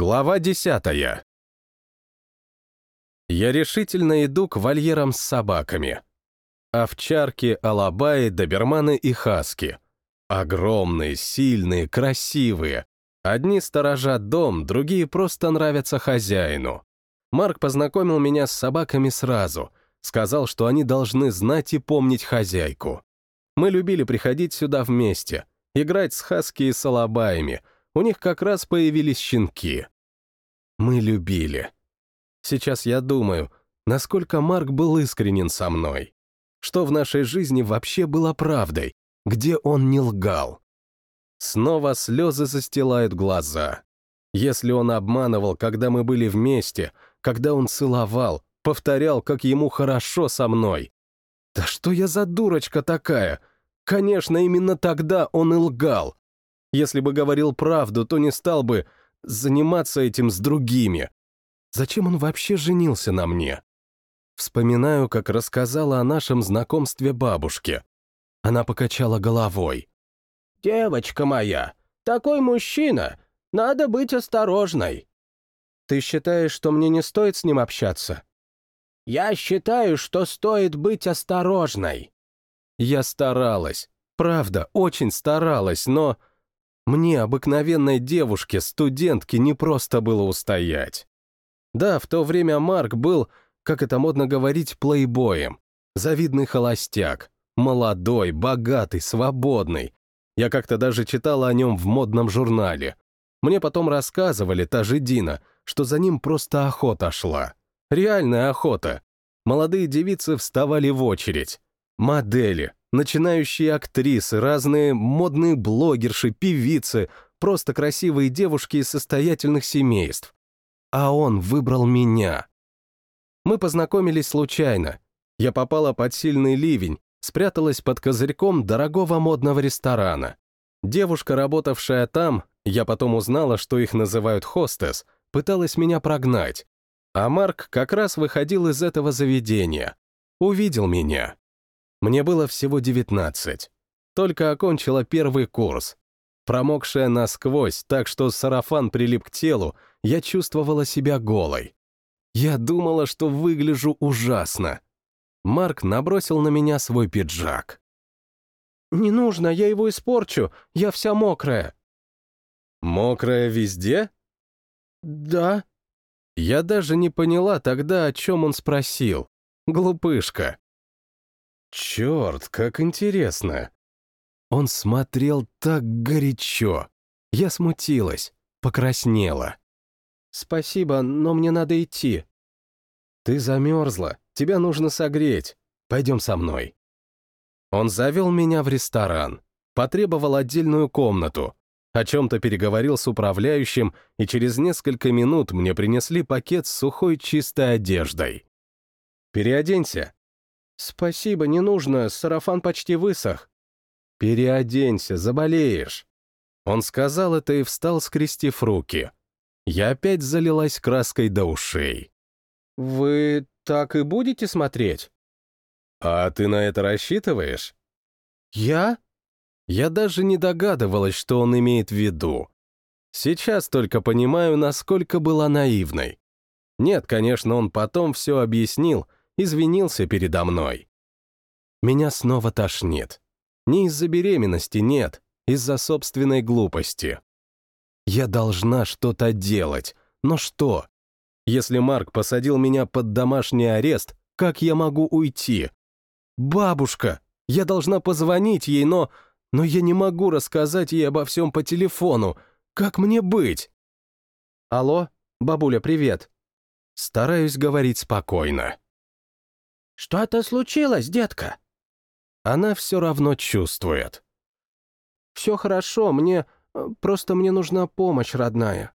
Глава десятая. Я решительно иду к вольерам с собаками. Овчарки, алабаи, доберманы и хаски. Огромные, сильные, красивые. Одни сторожат дом, другие просто нравятся хозяину. Марк познакомил меня с собаками сразу. Сказал, что они должны знать и помнить хозяйку. Мы любили приходить сюда вместе, играть с хаски и салабаями. У них как раз появились щенки. Мы любили. Сейчас я думаю, насколько Марк был искренен со мной. Что в нашей жизни вообще было правдой, где он не лгал. Снова слезы застилают глаза. Если он обманывал, когда мы были вместе, когда он целовал, повторял, как ему хорошо со мной. Да что я за дурочка такая? Конечно, именно тогда он и лгал. Если бы говорил правду, то не стал бы заниматься этим с другими. Зачем он вообще женился на мне? Вспоминаю, как рассказала о нашем знакомстве бабушке. Она покачала головой. «Девочка моя, такой мужчина, надо быть осторожной». «Ты считаешь, что мне не стоит с ним общаться?» «Я считаю, что стоит быть осторожной». Я старалась, правда, очень старалась, но... Мне, обыкновенной девушке, студентке, не просто было устоять. Да, в то время Марк был, как это модно говорить, плейбоем. Завидный холостяк. Молодой, богатый, свободный. Я как-то даже читала о нем в модном журнале. Мне потом рассказывали, та же Дина, что за ним просто охота шла. Реальная охота. Молодые девицы вставали в очередь. Модели, начинающие актрисы, разные модные блогерши, певицы, просто красивые девушки из состоятельных семейств. А он выбрал меня. Мы познакомились случайно. Я попала под сильный ливень, спряталась под козырьком дорогого модного ресторана. Девушка, работавшая там, я потом узнала, что их называют хостес, пыталась меня прогнать. А Марк как раз выходил из этого заведения. Увидел меня. Мне было всего 19. Только окончила первый курс. Промокшая насквозь, так что сарафан прилип к телу, я чувствовала себя голой. Я думала, что выгляжу ужасно. Марк набросил на меня свой пиджак. «Не нужно, я его испорчу, я вся мокрая». «Мокрая везде?» «Да». Я даже не поняла тогда, о чем он спросил. Глупышка. Черт, как интересно. Он смотрел так горячо. Я смутилась, покраснела. «Спасибо, но мне надо идти». «Ты замерзла, тебя нужно согреть. Пойдем со мной». Он завел меня в ресторан, потребовал отдельную комнату, о чем-то переговорил с управляющим, и через несколько минут мне принесли пакет с сухой чистой одеждой. «Переоденься», «Спасибо, не нужно, сарафан почти высох». «Переоденься, заболеешь». Он сказал это и встал, скрестив руки. Я опять залилась краской до ушей. «Вы так и будете смотреть?» «А ты на это рассчитываешь?» «Я?» Я даже не догадывалась, что он имеет в виду. Сейчас только понимаю, насколько была наивной. Нет, конечно, он потом все объяснил, извинился передо мной. Меня снова тошнит. Не из-за беременности, нет, из-за собственной глупости. Я должна что-то делать, но что? Если Марк посадил меня под домашний арест, как я могу уйти? Бабушка, я должна позвонить ей, но... Но я не могу рассказать ей обо всем по телефону. Как мне быть? Алло, бабуля, привет. Стараюсь говорить спокойно. «Что-то случилось, детка?» Она все равно чувствует. «Все хорошо, мне... Просто мне нужна помощь, родная».